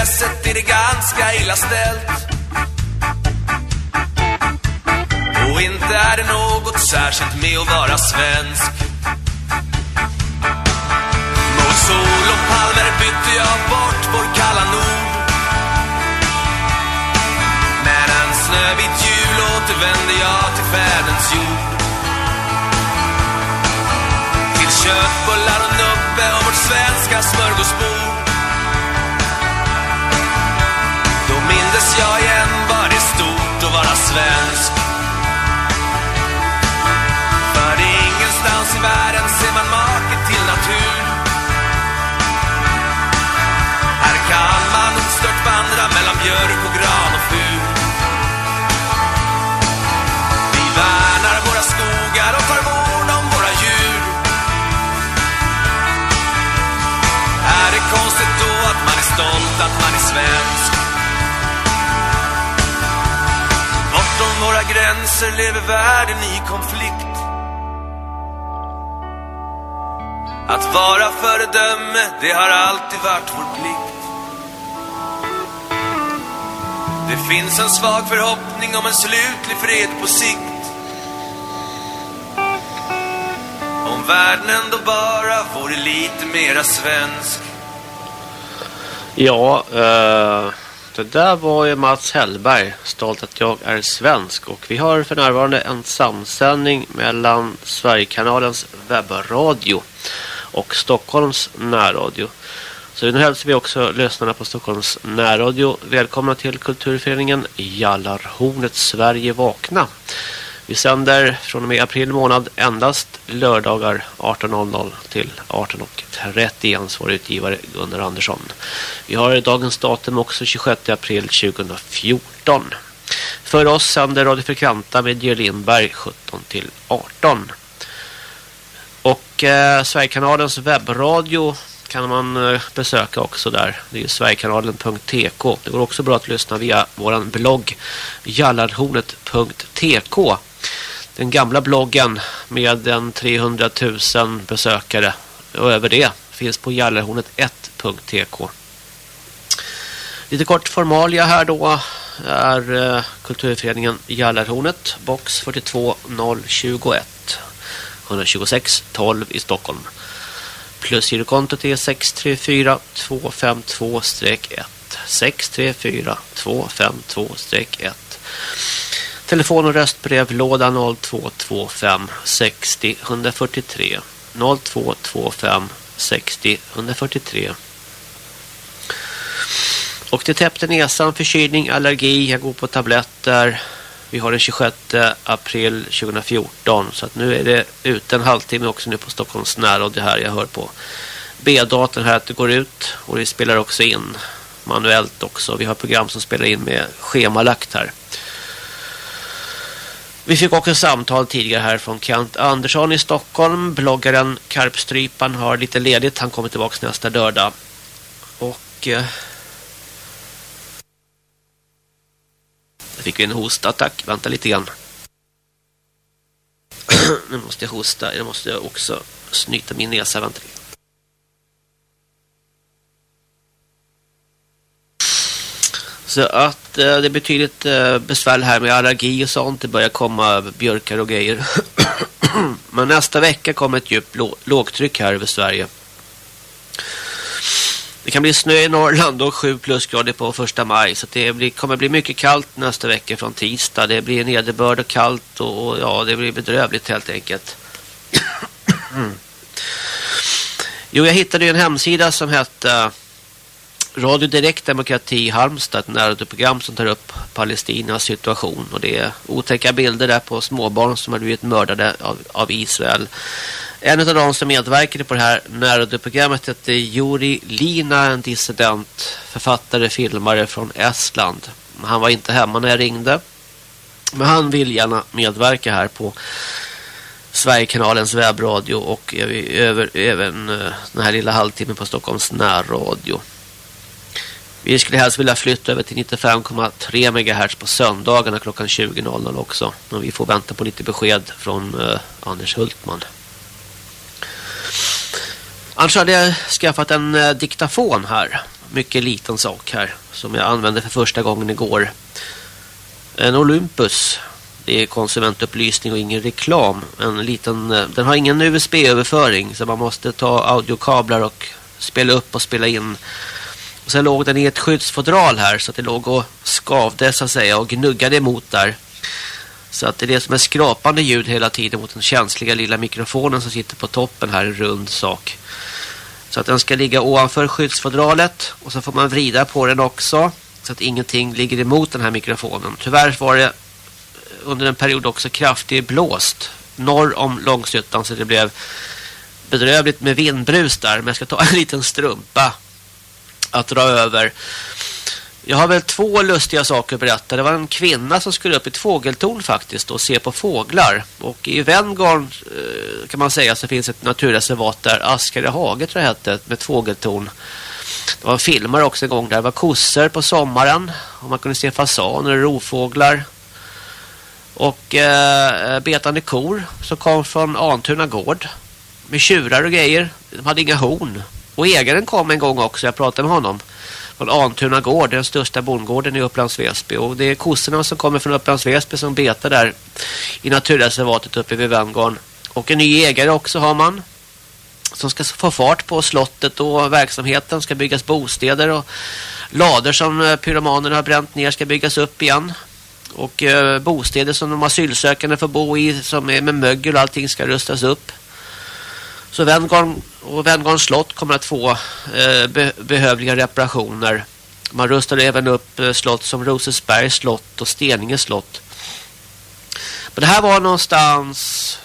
fosterlandsintresset är det ganska illa ställt. Och inte är det något särskilt med att vara svensk. Mot sol och palmer bytte jag bort vår kalla nord. Men en snövit jul återvände jag till fäderns jord. Till köttbullar och nubbe och vårt svenska smörgåsbord. Mindes jag igen? Vad det stort att vara svensk? För ingenstans i världen ser man make till natur. Här kan man ostört vandra mellan björk och gran och fur. Vi värnar våra skogar och tar vård om våra djur. Är det konstigt då att man är stolt att man är svensk? Våra gränser lever världen i konflikt. Att vara föredöme, det har alltid varit vår plikt. Det finns en svag förhoppning om en slutlig fred på sikt. Om världen ändå bara vore lite mera svensk. Ja, eh, Uh det där var ju Mats Hellberg, stolt att jag är svensk. Och vi har för närvarande en samsändning mellan Sverigekanalens webbradio och Stockholms närradio. Så nu hälsar vi också lyssnarna på Stockholms närradio. Välkomna till kulturföreningen Jallarhornet Sverige Vakna. Vi sänder från och med april månad endast lördagar 18.00 till 18.30 ansvarig utgivare Gunnar Andersson. Vi har dagens datum också 26 april 2014. För oss sänder Radio Frekventa med Georg Lindberg 17 till 18. Och eh, Sverigekanalens webbradio kan man eh, besöka också där. Det är sverigekanalen.tk. Det går också bra att lyssna via vår blogg jallarhornet.tk. Den gamla bloggen med en 300 000 besökare och över det finns på jallarhornet1.tk. Lite kort formalia här då är eh, kulturföreningen Jallarhornet box 42021 126 12 i Stockholm. Plusgirokontot är 634 252-1 634 252-1 Telefon och röstbrevlåda 0225 60 143 0225 60 143 Och det täppte näsan, förkylning, allergi, jag går på tabletter. Vi har den 26 april 2014 så att nu är det ute en halvtimme också nu på Stockholms närradio här. Jag hör på B-datorn här att det går ut och det spelar också in manuellt också. Vi har program som spelar in med schemalagt här. Vi fick också samtal tidigare här från Kent Andersson i Stockholm. Bloggaren Karpstrypan har lite ledigt. Han kommer tillbaka nästa lördag. Och... Eh, fick vi en hostattack. Vänta lite grann. nu måste jag hosta. Jag måste också snyta min näsa. Vänta lite. Så att eh, det är betydligt eh, besvär här med allergi och sånt. Det börjar komma björkar och grejer. Men nästa vecka kommer ett djupt lågtryck här över Sverige. Det kan bli snö i Norrland och 7 plusgrader på första maj. Så det blir, kommer bli mycket kallt nästa vecka från tisdag. Det blir nederbörd och kallt och, och ja, det blir bedrövligt helt enkelt. Mm. jo, jag hittade ju en hemsida som hette Radio Direkt Demokrati Halmstad, ett närradioprogram som tar upp Palestinas situation. Och det är otäcka bilder där på småbarn som har blivit mördade av, av Israel. En av de som medverkade på det här närradioprogrammet heter Juri Lina, en dissident, författare, filmare från Estland. Han var inte hemma när jag ringde. Men han vill gärna medverka här på Sverigekanalens webbradio och över, även eh, den här lilla halvtimmen på Stockholms närradio. Vi skulle helst vilja flytta över till 95,3 MHz på söndagarna klockan 20.00 också. Men vi får vänta på lite besked från eh, Anders Hultman. Annars hade jag skaffat en eh, diktafon här. Mycket liten sak här. Som jag använde för första gången igår. En Olympus. Det är konsumentupplysning och ingen reklam. En liten, eh, den har ingen USB-överföring. Så man måste ta audiokablar och spela upp och spela in och sen låg den i ett skyddsfodral här så att det låg och skavde så att säga och gnuggade emot där. Så att det är det som är skrapande ljud hela tiden mot den känsliga lilla mikrofonen som sitter på toppen här, en rund sak. Så att den ska ligga ovanför skyddsfodralet och så får man vrida på den också så att ingenting ligger emot den här mikrofonen. Tyvärr var det under en period också kraftigt blåst norr om Långshyttan så det blev bedrövligt med vindbrus där. Men jag ska ta en liten strumpa att dra över. Jag har väl två lustiga saker att berätta. Det var en kvinna som skulle upp i ett fågeltorn faktiskt och se på fåglar. Och i Venngarn eh, kan man säga så finns ett naturreservat där Askare hage tror jag hette med ett fågeltorn. Det var filmer också en gång där. Det var kossor på sommaren och man kunde se fasaner och rovfåglar. Och eh, betande kor som kom från Antuna gård med tjurar och grejer. De hade inga horn. Och ägaren kom en gång också, jag pratade med honom. Från Antuna gård, den största bondgården i Upplands Väsby. Och det är kossorna som kommer från Upplands Väsby som betar där i naturreservatet uppe vid Vängarn. Och en ny ägare också har man. Som ska få fart på slottet och verksamheten ska byggas bostäder och lader som eh, pyromanerna har bränt ner ska byggas upp igen. Och eh, bostäder som de asylsökande får bo i som är med mögel och allting ska rustas upp. Så Venngarn och Venngarns slott kommer att få eh, be behövliga reparationer. Man rustade även upp eh, slott som Rosesbergs slott och Steninge slott. Men det här var någonstans...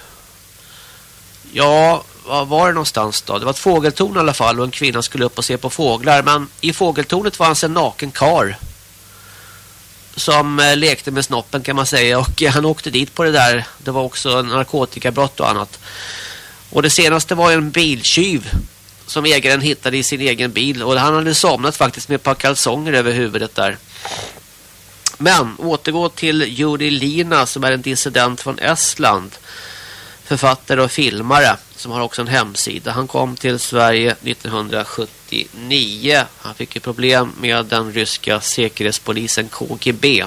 Ja, var var det någonstans då? Det var ett fågeltorn i alla fall och en kvinna skulle upp och se på fåglar. Men i fågeltornet fanns en naken kar som eh, lekte med snoppen kan man säga. Och eh, han åkte dit på det där. Det var också narkotikabrott och annat. Och det senaste var en biltjuv som ägaren hittade i sin egen bil. Och han hade somnat faktiskt med ett par kalsonger över huvudet där. Men återgå till Juri Lina som är en dissident från Estland. Författare och filmare som har också en hemsida. Han kom till Sverige 1979. Han fick ju problem med den ryska säkerhetspolisen KGB.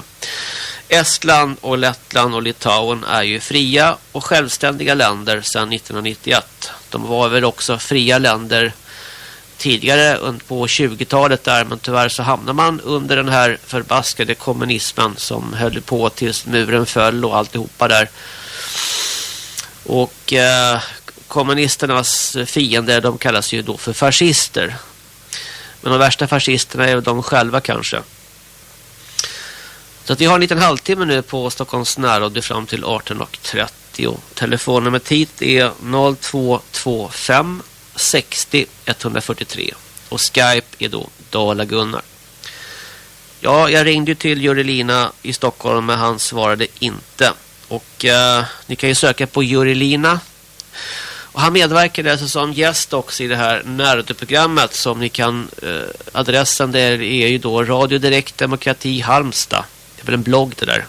Estland och Lettland och Litauen är ju fria och självständiga länder sedan 1991. De var väl också fria länder tidigare på 20-talet där men tyvärr så hamnar man under den här förbaskade kommunismen som höll på tills muren föll och alltihopa där. Och eh, kommunisternas fiender de kallas ju då för fascister. Men de värsta fascisterna är de själva kanske. Så att vi har en liten halvtimme nu på Stockholms närradio fram till 18.30. Telefonnumret hit är 0225 60 143. Och Skype är då Dala Gunnar. Ja, jag ringde till Jurelina i Stockholm men han svarade inte. Och eh, ni kan ju söka på Jurelina. Och han medverkade alltså som gäst också i det här närradioprogrammet som ni kan... Eh, adressen där är ju då Radio Direkt Demokrati Halmstad det är väl en blogg det där.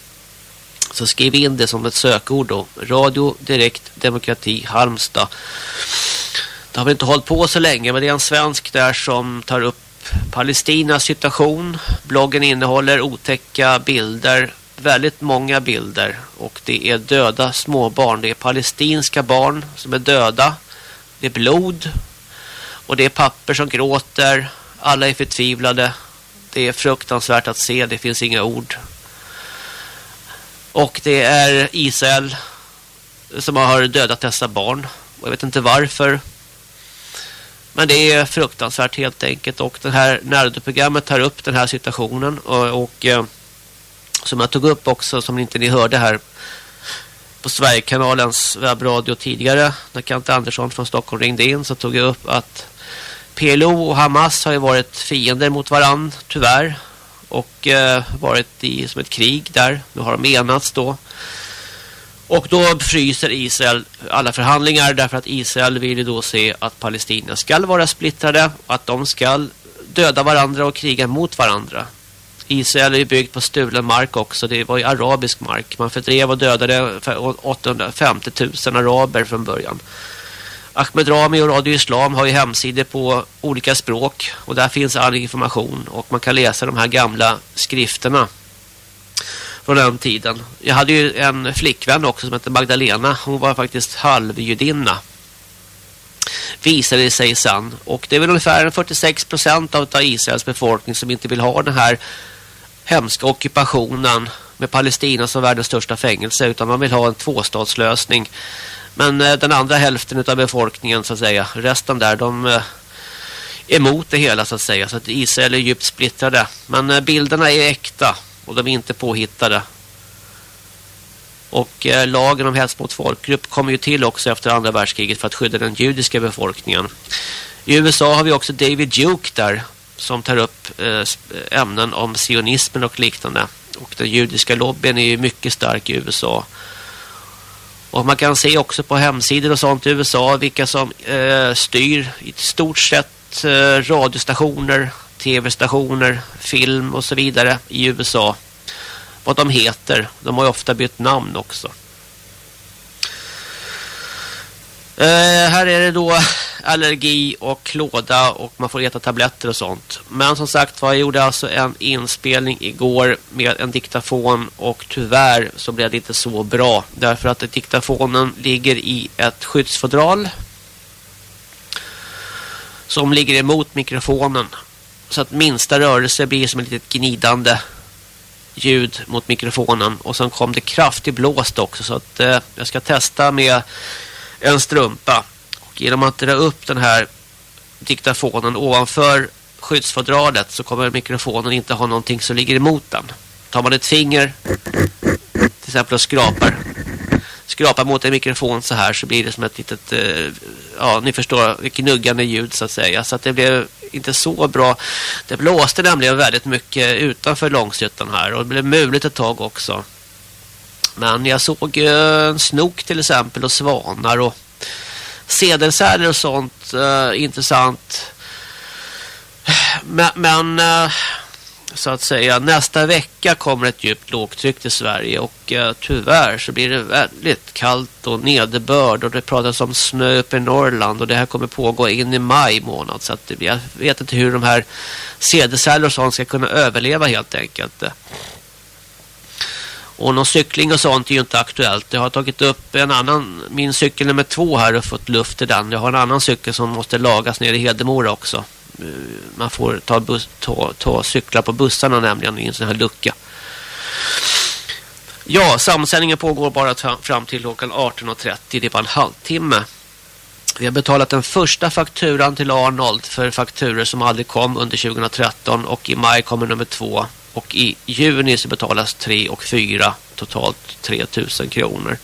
Så skriv in det som ett sökord då. Radio Direkt Demokrati Halmstad. Det har vi inte hållit på så länge men det är en svensk där som tar upp Palestinas situation. Bloggen innehåller otäcka bilder, väldigt många bilder. Och det är döda småbarn. Det är palestinska barn som är döda. Det är blod. Och det är papper som gråter. Alla är förtvivlade. Det är fruktansvärt att se. Det finns inga ord. Och det är Israel som har dödat dessa barn. Och jag vet inte varför. Men det är fruktansvärt helt enkelt. Och det här närdoprogrammet tar upp den här situationen. Och, och eh, som jag tog upp också, som inte ni hörde här på Sverigekanalens webbradio tidigare. När Kent Andersson från Stockholm ringde in så tog jag upp att PLO och Hamas har ju varit fiender mot varann, tyvärr. Och eh, varit i som ett krig där. Nu har de enats då. Och då fryser Israel alla förhandlingar därför att Israel vill då se att Palestina ska vara splittrade. Och att de ska döda varandra och kriga mot varandra. Israel är ju byggt på stulen mark också. Det var ju arabisk mark. Man fördrev och dödade 850 000 araber från början. Ahmed Rami och Radio Islam har ju hemsidor på olika språk. Och där finns all information. Och man kan läsa de här gamla skrifterna från den tiden. Jag hade ju en flickvän också som hette Magdalena. Hon var faktiskt halvjudinna. Visade sig sen. Och det är väl ungefär 46 procent av Israels befolkning som inte vill ha den här hemska ockupationen med Palestina som världens största fängelse utan man vill ha en tvåstatslösning. Men eh, den andra hälften av befolkningen så att säga, resten där, de eh, är emot det hela så att säga. Så att Israel är djupt splittrade. Men eh, bilderna är äkta och de är inte påhittade. Och eh, lagen om hets mot folkgrupp kom ju till också efter andra världskriget för att skydda den judiska befolkningen. I USA har vi också David Duke där som tar upp eh, eh ämnen om sionismen och liknande. Och den judiska lobbyn är ju mycket stark i USA. Och man kan se också på hemsidor och sånt i USA vilka som eh, styr i stort sett eh, radiostationer, tv-stationer, film och så vidare i USA. Vad de heter. De har ju ofta bytt namn också. Eh, här är det då allergi och klåda och man får äta tabletter och sånt. Men som sagt jag gjorde alltså en inspelning igår med en diktafon och tyvärr så blev det inte så bra. Därför att diktafonen ligger i ett skyddsfodral som ligger emot mikrofonen. Så att minsta rörelse blir som ett litet gnidande ljud mot mikrofonen. Och sen kom det kraftig blåst också så att eh, jag ska testa med en strumpa. Och genom att dra upp den här diktafonen ovanför skyddsfodralet så kommer mikrofonen inte ha någonting som ligger emot den. Tar man ett finger till exempel och skrapar skrapar mot en mikrofon så här så blir det som ett litet eh, ja ni förstår knuggande ljud så att säga så att det blev inte så bra. Det blåste nämligen väldigt mycket utanför Långshyttan här och det blev muligt ett tag också. Men jag såg eh, en snok till exempel och svanar och sedelsäder och sånt Eh, intressant. Men, men eh, så att säga nästa vecka kommer ett djupt lågtryck till Sverige och eh, tyvärr så blir det väldigt kallt och nederbörd och det pratas om snö uppe i Norrland och det här kommer pågå in i maj månad så att jag vet inte hur de här sedelsäder och sånt ska kunna överleva helt enkelt. Och någon cykling och sånt är ju inte aktuellt. Jag har tagit upp en annan, min cykel nummer två här och fått luft i den. Jag har en annan cykel som måste lagas ner i Hedemora också. Eh, man får ta, bus, ta, ta cyklar på bussarna nämligen i en sån här lucka. Ja, samsändningen pågår bara fram till klockan 18.30. Det är bara en halvtimme. Vi har betalat den första fakturan till Arnold för fakturer som aldrig kom under 2013 och i maj kommer nummer två och i juni så betalas 3 och 4 totalt 3000 kronor.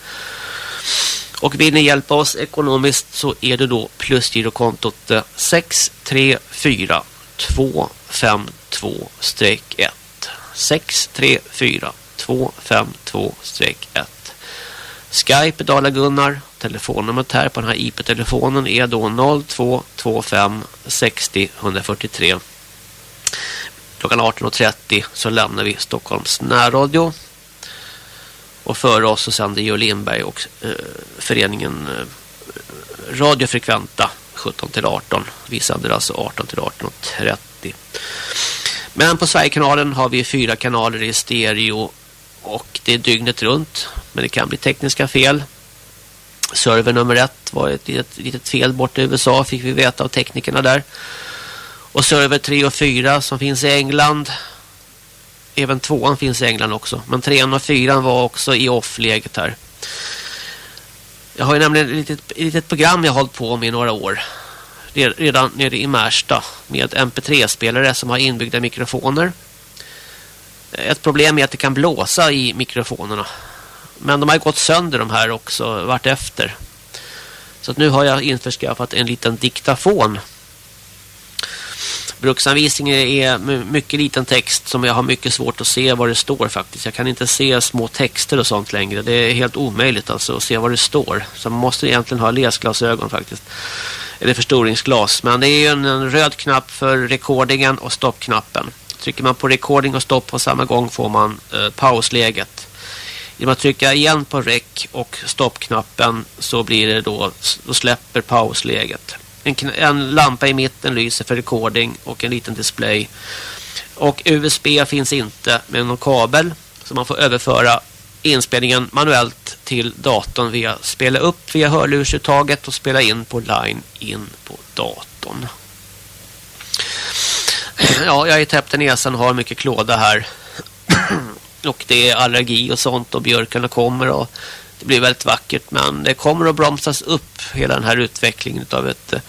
Och vill ni hjälpa oss ekonomiskt så är det då plusgirokontot 634 252-1 634 252-1 Skype Dala Gunnar. Telefonnumret här på den här IP-telefonen är då 0225 60 143 klockan 18.30 så lämnar vi Stockholms närradio. Och före oss så sänder Georg Lindberg och eh, föreningen eh, Radiofrekventa 17 till 18. Vi sänder alltså 18 till 18.30. Men på Sverigekanalen har vi fyra kanaler i stereo och det är dygnet runt. Men det kan bli tekniska fel. Server nummer ett var ett litet, litet fel bort i USA fick vi veta av teknikerna där. Och server 3 och 4 som finns i England. Även tvåan finns i England också. Men trean och fyran var också i off-läget här. Jag har ju nämligen ett litet, ett litet program jag har hållit på med i några år. Redan nere i Märsta. Med MP3-spelare som har inbyggda mikrofoner. Ett problem är att det kan blåsa i mikrofonerna. Men de har gått sönder de här också vart efter. Så nu har jag införskaffat en liten diktafon Bruksanvisningen är mycket liten text som jag har mycket svårt att se vad det står faktiskt. Jag kan inte se små texter och sånt längre. Det är helt omöjligt alltså att se vad det står. Så man måste egentligen ha läsglasögon faktiskt. Eller förstoringsglas. Men det är en, en röd knapp för recordingen och stoppknappen. Trycker man på recording och stopp på samma gång får man eh, pausläget. Genom att trycka igen på rec och stoppknappen så blir det då, då släpper pausläget. En, en lampa i mitten lyser för recording och en liten display. Och USB finns inte med någon kabel. Så man får överföra inspelningen manuellt till datorn via spela upp via hörlursuttaget och spela in på line in på datorn. Ja, jag är täppt i näsan och har mycket klåda här. och det är allergi och sånt och björkarna kommer och det blir väldigt vackert men det kommer att bromsas upp hela den här utvecklingen av ett eh,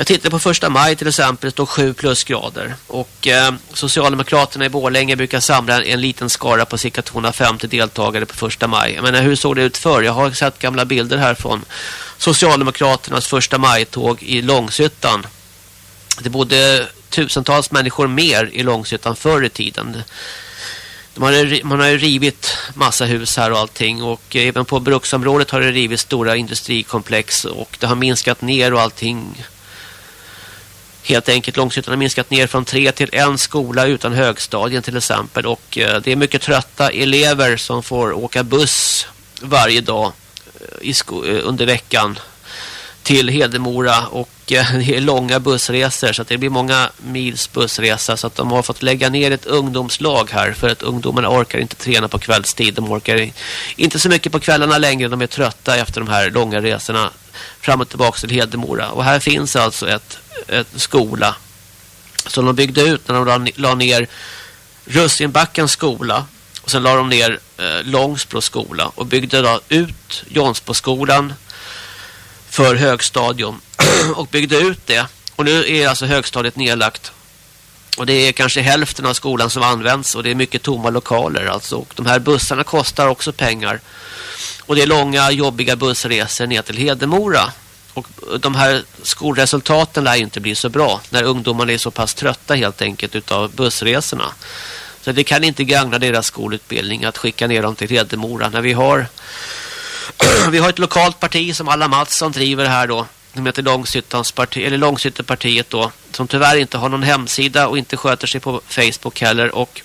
jag tittar på första maj till exempel, det står 7 plusgrader. Och eh, Socialdemokraterna i Borlänge brukar samla en liten skara på cirka 250 deltagare på första maj. Jag menar, hur såg det ut förr? Jag har sett gamla bilder här från Socialdemokraternas första maj-tåg i Långshyttan. Det bodde tusentals människor mer i Långshyttan förr i tiden. Man har, man har ju rivit massa hus här och allting och eh, även på bruksområdet har det rivit stora industrikomplex och det har minskat ner och allting. Helt enkelt långsiktigt har minskat ner från tre till en skola utan högstadien till exempel och eh, det är mycket trötta elever som får åka buss varje dag eh, under veckan till Hedemora och mycket. det är långa bussresor så att det blir många mils bussresa så att de har fått lägga ner ett ungdomslag här för att ungdomarna orkar inte träna på kvällstid. De orkar inte så mycket på kvällarna längre. De är trötta efter de här långa resorna fram och tillbaka till Hedemora. Och här finns alltså ett, ett skola som de byggde ut när de la ner Russinbackens skola och sen la de ner eh, Långsbro skola och byggde då ut Jonsboskolan för högstadium och byggde ut det. Och nu är alltså högstadiet nedlagt. Och det är kanske hälften av skolan som används och det är mycket tomma lokaler alltså. Och de här bussarna kostar också pengar. Och det är långa jobbiga bussresor ner till Hedemora. Och de här skolresultaten lär inte bli så bra när ungdomarna är så pass trötta helt enkelt utav bussresorna. Så det kan inte gagna deras skolutbildning att skicka ner dem till Hedemora när vi har vi har ett lokalt parti som alla Mattsson driver här då. Som heter Långsyttans parti, eller Långsyttepartiet då. Som tyvärr inte har någon hemsida och inte sköter sig på Facebook heller. Och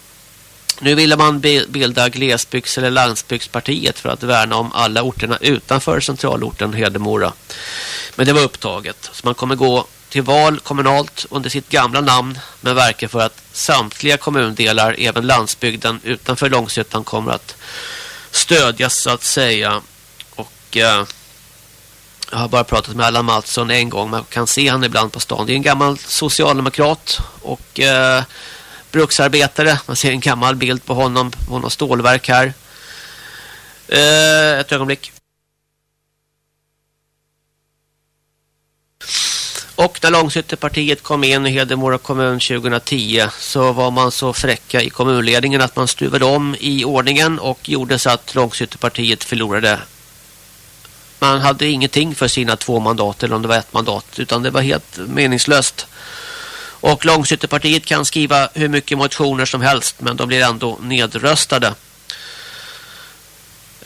nu ville man bilda glesbygds- eller landsbygdspartiet för att värna om alla orterna utanför centralorten Hedemora. Men det var upptaget. Så man kommer gå till val kommunalt under sitt gamla namn men verkar för att samtliga kommundelar, även landsbygden utanför Långshyttan kommer att stödjas så att säga eh, jag har bara pratat med Allan Mattsson en gång. Man kan se han ibland på stan. Det är en gammal socialdemokrat och eh, bruksarbetare. Man ser en gammal bild på honom. Hon har stålverk här. Eh, ett ögonblick. Och när Långsytterpartiet kom in i Hedemora kommun 2010 så var man så fräcka i kommunledningen att man stuvade om i ordningen och gjorde så att Långsytterpartiet förlorade man hade ingenting för sina två mandat eller om det var ett mandat utan det var helt meningslöst. Och Långsytterpartiet kan skriva hur mycket motioner som helst men de blir ändå nedröstade.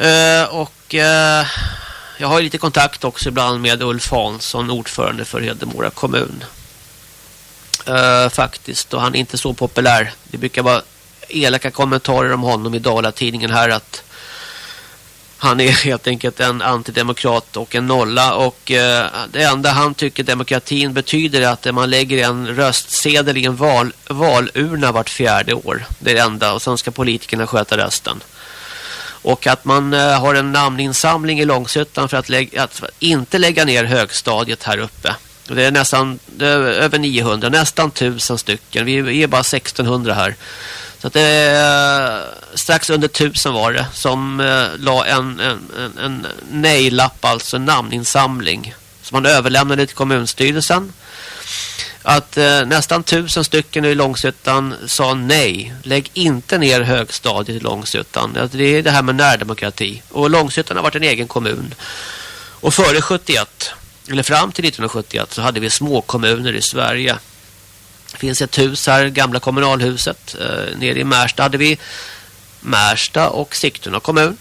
Uh, och uh, jag har lite kontakt också ibland med Ulf Hansson, ordförande för Hedemora kommun. Uh, faktiskt. Och han är inte så populär. Det brukar vara elaka kommentarer om honom i Dala-tidningen här att han är helt enkelt en antidemokrat och en nolla och eh, det enda han tycker demokratin betyder är att man lägger en röstsedel i en val, valurna vart fjärde år. Det är det enda och sen ska politikerna sköta rösten. Och att man eh, har en namninsamling i Långshyttan för att, lägga, att inte lägga ner högstadiet här uppe. Det är nästan det är över 900, nästan 1000 stycken. Vi är bara 1600 här. Så att det är strax under tusen var det som eh, la en, en, en, en nej-lapp, alltså en namninsamling. Som man överlämnade till kommunstyrelsen. Att eh, nästan tusen stycken i Långsuttan sa nej. Lägg inte ner högstadiet i Långsuttan. Alltså, det är det här med närdemokrati. Och Långsuttan har varit en egen kommun. Och före 71, eller fram till 1971 så hade vi små kommuner i Sverige. Det finns ett hus här, gamla kommunalhuset. Eh, nere i Märsta hade vi Märsta och Sigtuna kommun.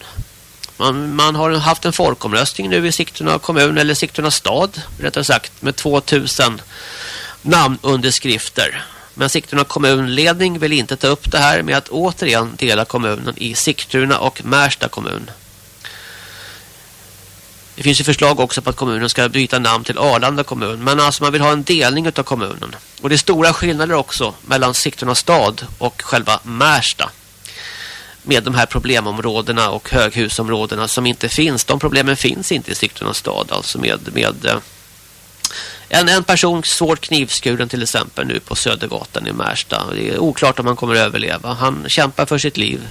Man, man, har haft en folkomröstning nu i Sigtuna kommun, eller Sigtuna stad rättare sagt, med 2000 namnunderskrifter. Men Sigtuna kommunledning vill inte ta upp det här med att återigen dela kommunen i Sigtuna och Märsta kommun. Det finns ju förslag också på att kommunen ska byta namn till Arlanda kommun. Men alltså man vill ha en delning av kommunen. Och det är stora skillnader också mellan Sigtuna stad och själva Märsta. Med de här problemområdena och höghusområdena som inte finns. De problemen finns inte i Sigtuna stad. Alltså med, med eh, en, en person svårt knivskuren till exempel nu på Södergatan i Märsta. Det är oklart om han kommer att överleva. Han kämpar för sitt liv.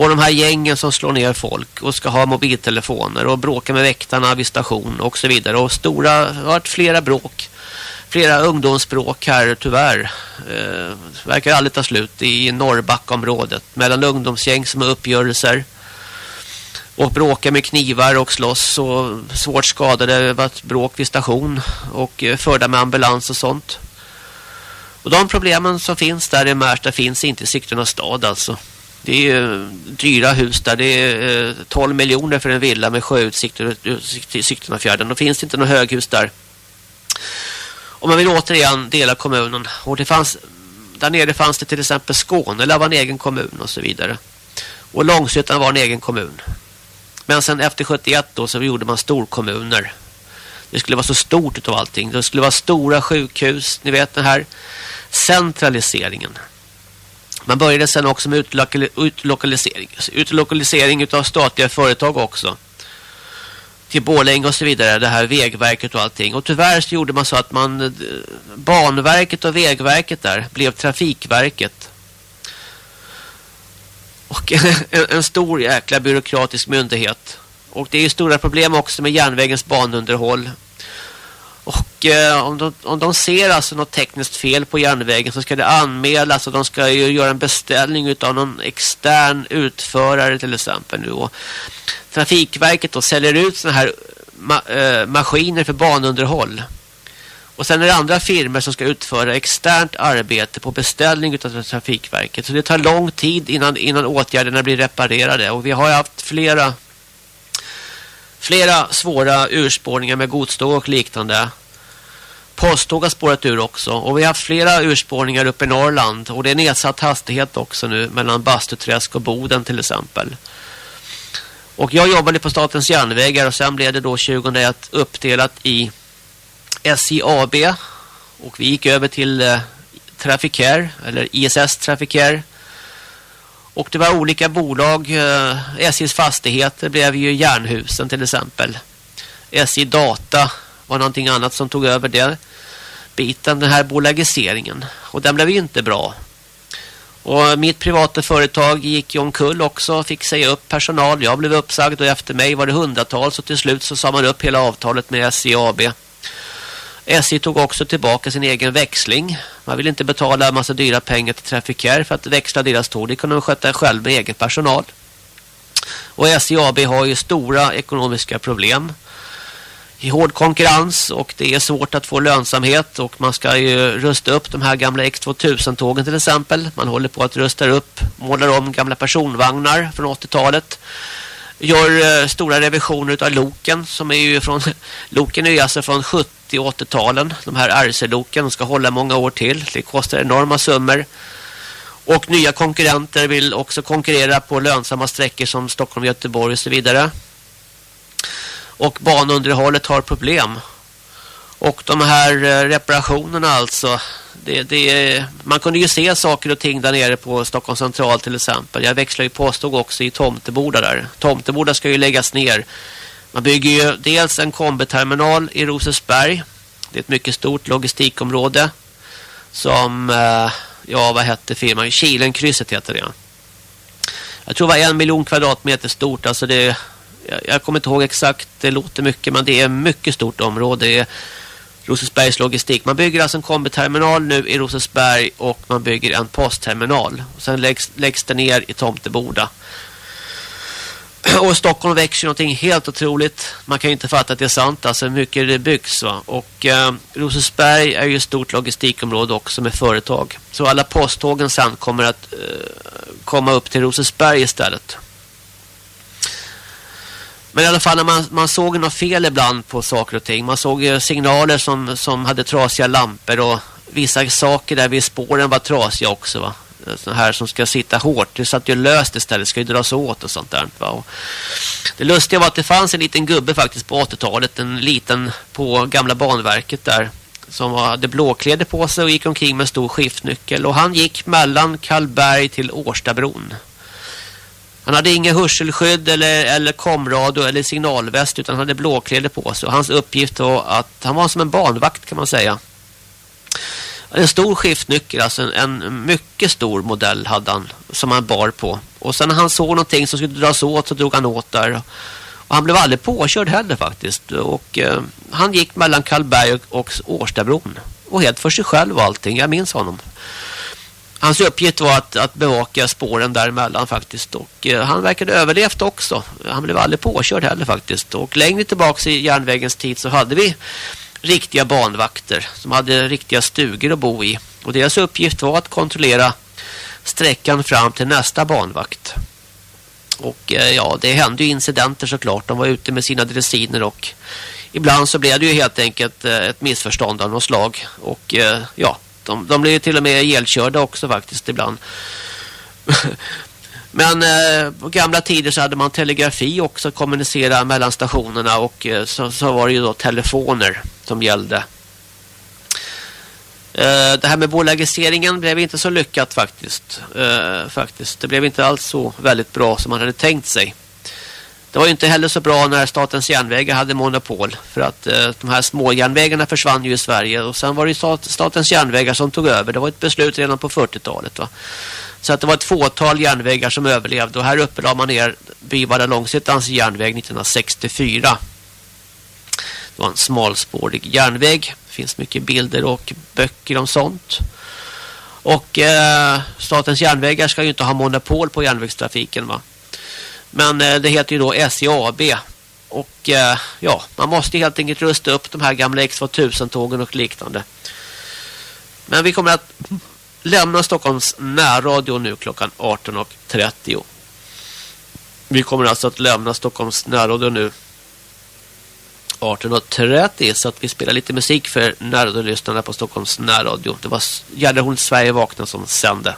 Och de här gängen som slår ner folk och ska ha mobiltelefoner och bråka med väktarna vid station och så vidare. Och stora, det har varit flera bråk. Flera ungdomsbråk här tyvärr. Eh, verkar aldrig ta slut i Norrbackområdet. Mellan ungdomsgäng som har uppgörelser. Och bråka med knivar och slåss och svårt skadade varit bråk vid station. Och eh, förda med ambulans och sånt. Och de problemen som finns där i Märsta finns inte i Sigtuna stad alltså. Det är eh, dyra hus där. Det är eh, 12 miljoner för en villa med sjöutsikt till Sigtunafjärden. Då finns det inte något höghus där. Och man vill återigen dela kommunen. Och det fanns, där nere fanns det till exempel Skåne, eller var en egen kommun och så vidare. Och Långshyttan var en egen kommun. Men sen efter 71 då så gjorde man storkommuner. Det skulle vara så stort utav allting. Det skulle vara stora sjukhus, ni vet den här centraliseringen. Man började sen också med utlokalisering. Alltså utlokalisering av statliga företag också. Till Borlänge och så vidare. Det här vägverket och allting. Och tyvärr så gjorde man så att man... Eh, banverket och vägverket där blev trafikverket. Och en, en stor jäkla byråkratisk myndighet. Och det är ju stora problem också med järnvägens banunderhåll. Och eh, om, de, om de ser alltså något tekniskt fel på järnvägen så ska det anmälas och de ska ju göra en beställning av någon extern utförare till exempel nu. Och Trafikverket då säljer ut sådana här ma eh, maskiner för banunderhåll. Och sen är det andra firmer som ska utföra externt arbete på beställning av Trafikverket. Så det tar lång tid innan, innan åtgärderna blir reparerade. Och vi har haft flera flera svåra urspårningar med godståg och liknande. Posttåg har spårat ur också. Och vi har haft flera urspårningar uppe i Norrland. Och det är nedsatt hastighet också nu mellan Bastuträsk och Boden till exempel. Och jag jobbade på Statens järnvägar och sen blev det då 2001 uppdelat i SJ AB. Och vi gick över till eh, Trafikär eller ISS Trafikär. Och det var olika bolag. Eh, SJs fastigheter blev ju Järnhusen till exempel. SJ Data var någonting annat som tog över det biten, den här bolagiseringen. Och den blev ju inte bra. Och mitt privata företag gick ju omkull också, fick säga upp personal. Jag blev uppsagd och efter mig var det hundratals och till slut så sa man upp hela avtalet med SJ AB. SJ tog också tillbaka sin egen växling. Man vill inte betala en massa dyra pengar till Trafikär för att växla deras tåg. Det kunde de sköta själv med egen personal. Och SJ AB har ju stora ekonomiska problem i hård konkurrens och det är svårt att få lönsamhet och man ska ju rusta upp de här gamla X2000-tågen till exempel. Man håller på att rusta upp, målar om gamla personvagnar från 80-talet. Gör eh, stora revisioner av loken som är ju från loken är ju alltså från 70 70- och 80-talen. De här RC-loken ska hålla många år till. Det kostar enorma summor. Och nya konkurrenter vill också konkurrera på lönsamma sträckor som Stockholm, Göteborg och så vidare. Och banunderhållet har problem. Och de här eh, reparationerna alltså. Det, det, man kunde ju se saker och ting där nere på Stockholm central till exempel. Jag växlar ju påståg också i Tomteboda där. Tomteboda ska ju läggas ner. Man bygger ju dels en kombiterminal i Rosesberg. Det är ett mycket stort logistikområde. Som, eh, ja vad hette firman? Kilenkrysset heter det. Jag tror det var en miljon kvadratmeter stort. Alltså det, jag, jag kommer inte ihåg exakt, det låter mycket men det är mycket stort område. Det är Rosersbergs logistik. Man bygger alltså en kombiterminal nu i Rosersberg och man bygger en postterminal. Och sen läggs, läggs det ner i Tomteboda. Och Stockholm växer någonting helt otroligt. Man kan ju inte fatta att det är sant. Alltså hur mycket det byggs va. Och eh, Rosersberg är ju ett stort logistikområde också med företag. Så alla posttågen sen kommer att eh, komma upp till Rosersberg istället. Men i alla fall när man, man såg något fel ibland på saker och ting. Man såg signaler som, som hade trasiga lampor och vissa saker där vid spåren var trasiga också va. Sådana här som ska sitta hårt. Det satt ju löst istället, ska ju dras åt och sånt där. Va? Och det lustiga var att det fanns en liten gubbe faktiskt på 80-talet. En liten på gamla banverket där. Som hade blåkläder på sig och gick omkring med stor skiftnyckel. Och han gick mellan Kallberg till Årstabron. Han hade inga hörselskydd eller, eller komradio eller signalväst utan han hade blåkläder på sig. Och hans uppgift var att han var som en barnvakt kan man säga. En stor skiftnyckel, alltså en, en mycket stor modell hade han som han bar på. Och sen när han såg någonting som skulle dras åt så drog han åt där. Och han blev aldrig påkörd heller faktiskt. Och eh, han gick mellan Karlberg och, och Årstabron. Och helt för sig själv och allting, jag minns honom. Hans uppgift var att, att bevaka spåren däremellan faktiskt. Och eh, han verkade överlevt också. Han blev aldrig påkörd heller faktiskt. Och längre tillbaka i järnvägens tid så hade vi riktiga banvakter som hade riktiga stugor att bo i. Och deras uppgift var att kontrollera sträckan fram till nästa banvakt. Och eh, ja, det hände ju incidenter såklart. De var ute med sina dressiner och ibland så blev det ju helt enkelt eh, ett missförstånd av något slag. Och eh, ja, de, de blev till och med elkörda också faktiskt ibland. Men eh, på gamla tider så hade man telegrafi också kommunicera mellan stationerna och eh, så, så, var det ju då telefoner som gällde. Eh, det här med bolagiseringen blev inte så lyckat faktiskt. Eh, faktiskt. Det blev inte alls så väldigt bra som man hade tänkt sig. Det var ju inte heller så bra när Statens järnvägar hade monopol. För att eh, de här små järnvägarna försvann ju i Sverige. Och sen var det stat, Statens järnvägar som tog över. Det var ett beslut redan på 40-talet va. Så att det var ett fåtal järnvägar som överlevde. Och här uppe la man ner Byvalla Långsittans järnväg 1964. Det var en smalspårig järnväg. Det finns mycket bilder och böcker om sånt. Och eh, Statens järnvägar ska ju inte ha monopol på järnvägstrafiken va. Men eh, det heter ju då SJAB. Och eh, ja, man måste helt enkelt rusta upp de här gamla X2000-tågen och liknande. Men vi kommer att lämna Stockholms närradio nu klockan 18.30. Vi kommer alltså att lämna Stockholms närradio nu 18.30 så att vi spelar lite musik för närradiolyssnarna på Stockholms närradio. Det var Gärderhorn Sverige vakna som sände.